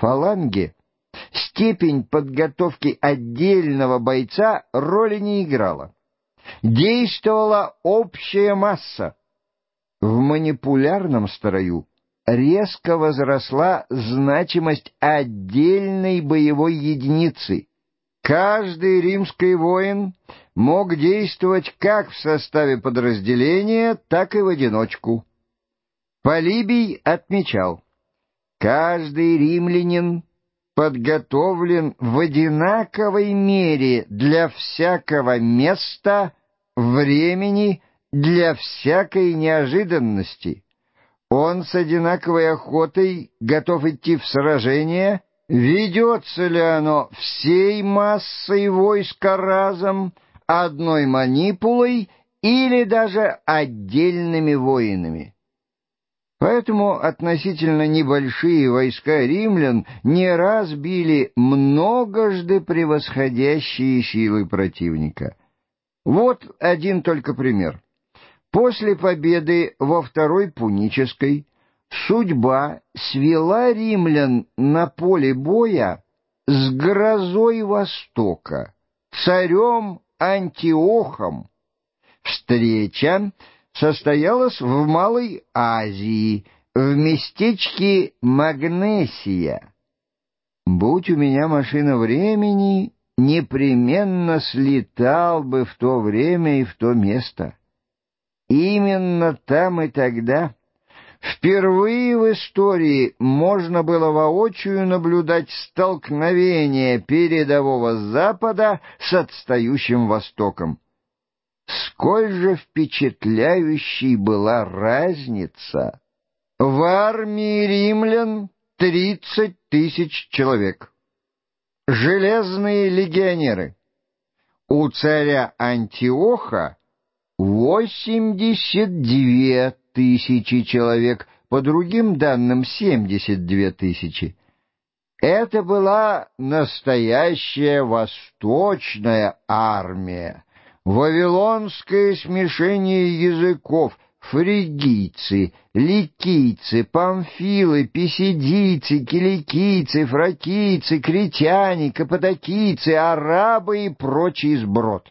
Фаланге степень подготовки отдельного бойца роли не играла. Действовала общая масса. В манипулярном строю резко возросла значимость отдельной боевой единицы. Каждый римский воин мог действовать как в составе подразделения, так и в одиночку. Полибий отмечал, каждый римлянин подготовлен в одинаковой мере для всякого места, времени, для всякой неожиданности. Он с одинаковой охотой готов идти в сражение, ведется ли оно всей массой войска разом, одной манипулой или даже отдельными воинами. Поэтому относительно небольшие войска римлян не раз били многожды превосходящие силы противника. Вот один только пример. После победы во Второй Пунической судьба свела римлян на поле боя с грозой Востока, царем Антиохом. Встреча состоялась в Малой Азии, в местечке Магнесия. Будь у меня машина времени, непременно слетал бы в то время и в то место. Именно там и тогда, впервые в истории, можно было воочию наблюдать столкновение передового Запада с отстающим Востоком. Сколь же впечатляющей была разница! В армии римлян тридцать тысяч человек. Железные легионеры. У царя Антиоха восемьдесят две тысячи человек, по другим данным семьдесят две тысячи. Это была настоящая восточная армия. Вавилонское смешение языков, фригийцы, ликийцы, памфилы, писидийцы, киликийцы, фракийцы, критяне, каппадокийцы, арабы и прочий сброд.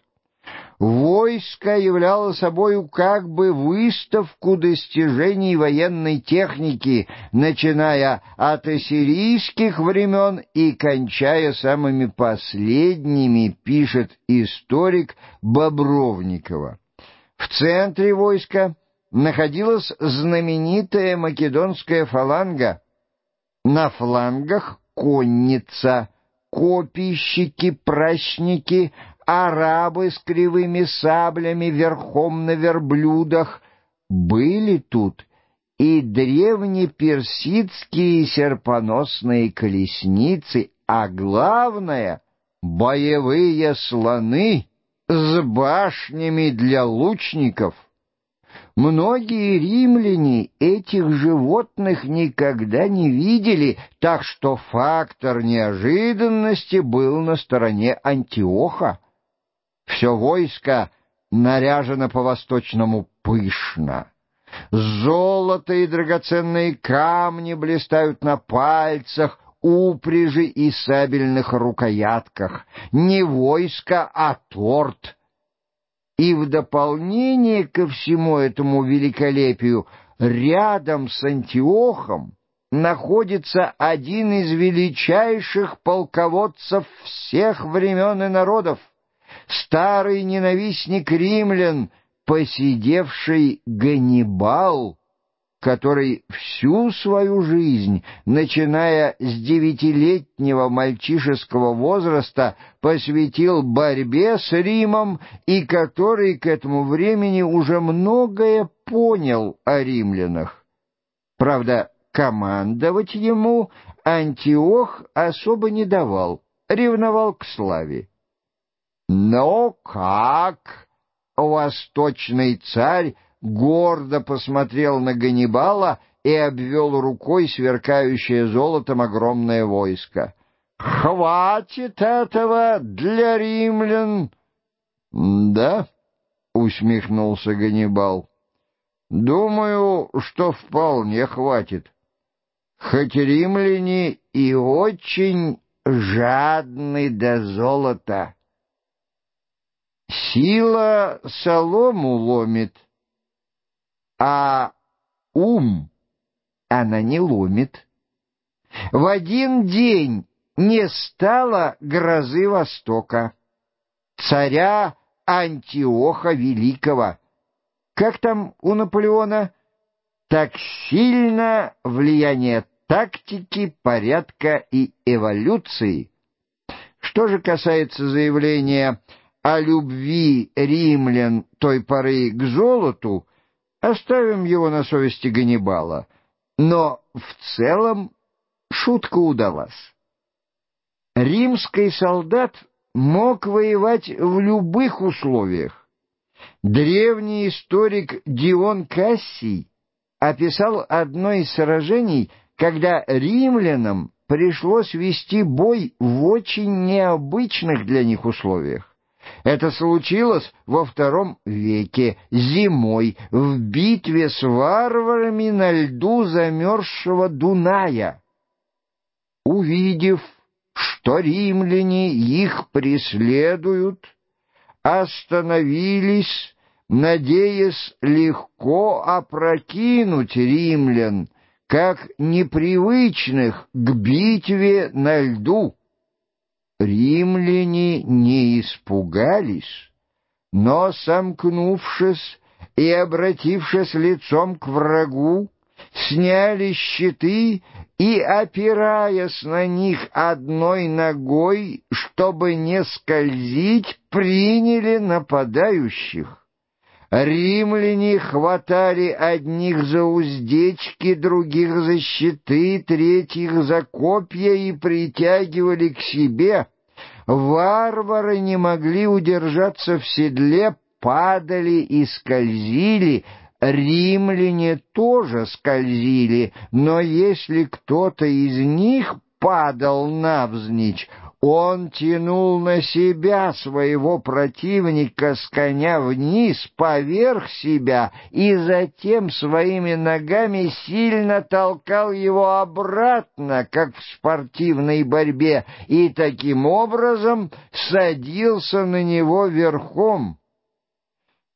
Войско являло собою как бы выставку достижений военной техники, начиная от ассирийских времен и кончая самыми последними, пишет историк Бобровникова. В центре войска находилась знаменитая македонская фаланга. На флангах конница, копийщики, прачники, арабы с кривыми саблями верхом на верблюдах. Были тут и древнеперсидские серпоносные колесницы, а главное — боевые слоны с башнями для лучников. Многие римляне этих животных никогда не видели, так что фактор неожиданности был на стороне Антиоха. Все войско наряжено по-восточному пышно. Золото и драгоценные камни блистают на пальцах, упряжи и сабельных рукоятках. Не войско, а торт. И в дополнение ко всему этому великолепию, рядом с Антиохом находится один из величайших полководцев всех времен и народов — старый ненавистник римлян, посидевший Ганнибал, который всю свою жизнь, начиная с девятилетнего мальчишеского возраста, посвятил борьбе с Римом и который к этому времени уже многое понял о римлянах. Правда, командовать ему Антиох особо не давал, ревновал к славе. «Но как?» Восточный царь гордо посмотрел на Ганнибала и обвел рукой сверкающее золотом огромное войско. «Хватит этого для римлян!» «Да?» — усмехнулся Ганнибал. «Думаю, что вполне хватит. хоть римляне и очень жадны до золота. Сила солому ломит, а ум она не ломит. В один день не стало грозы Востока, царя Антиоха Великого. Как там у Наполеона? Так сильно влияние тактики, порядка и эволюции. Что же касается заявления о любви римлян той поры к золоту, оставим его на совести Ганнибала. Но в целом шутка удалась. Римский солдат мог воевать в любых условиях. Древний историк Дион Кассий описал одно из сражений, когда римлянам пришлось вести бой в очень необычных для них условиях. Это случилось во втором веке, зимой, в битве с варварами на льду замерзшего Дуная. Увидев, что римляне их преследуют, остановились, надеясь легко опрокинуть римлян, как непривычных к битве на льду. Римляне не испугались, но, сомкнувшись и обратившись лицом к врагу, сняли щиты и, опираясь на них одной ногой, чтобы не скользить, приняли нападающих. Римляне хватали одних за уздечки, других за щиты, третьих за копья и притягивали к себе. Варвары не могли удержаться в седле, падали и скользили, римляне тоже скользили, но если кто-то из них падал навзничь, он тянул на себя своего противника с коня вниз, поверх себя, и затем своими ногами сильно толкал его обратно, как в спортивной борьбе, и таким образом садился на него верхом.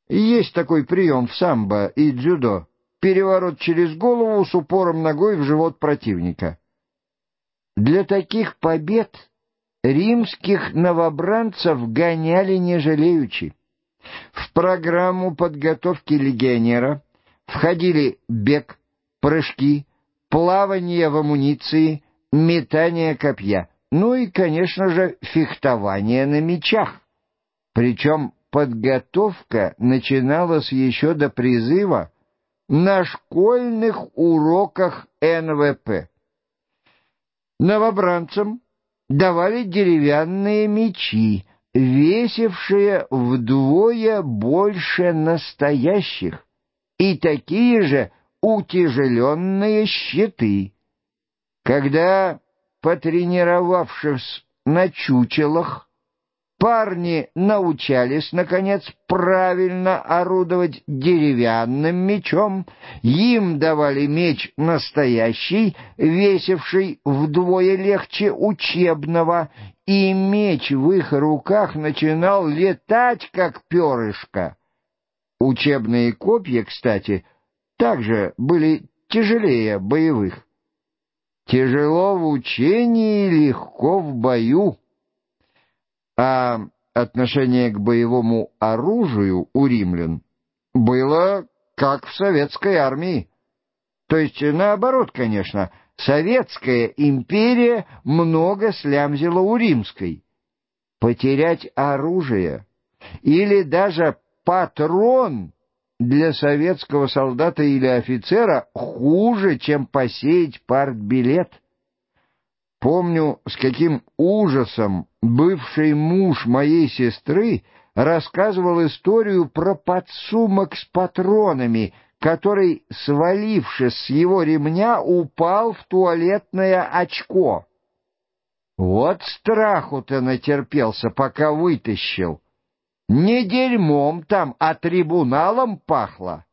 Есть такой прием в самбо и дзюдо — переворот через голову с упором ногой в живот противника. Для таких побед римских новобранцев гоняли не жалеючи. В программу подготовки легионера входили бег, прыжки, плавание в амуниции, метание копья, ну и, конечно же, фехтование на мечах. Причем подготовка начиналась еще до призыва на школьных уроках НВП. Новобранцам давали деревянные мечи, весившие вдвое больше настоящих, и такие же утяжеленные щиты. Когда, потренировавшись на чучелах, Парни научались, наконец, правильно орудовать деревянным мечом. Им давали меч настоящий, весивший вдвое легче учебного, и меч в их руках начинал летать, как перышко. Учебные копья, кстати, также были тяжелее боевых. Тяжело в учении, легко в бою а отношение к боевому оружию у римлян было как в советской армии. То есть, наоборот, конечно, Советская империя много слямзила у римской. Потерять оружие или даже патрон для советского солдата или офицера хуже, чем посеять партбилет. Помню, с каким ужасом бывший муж моей сестры рассказывал историю про подсумок с патронами, который, свалившись с его ремня, упал в туалетное очко. Вот страху-то натерпелся, пока вытащил. Не дерьмом там, а трибуналом пахло.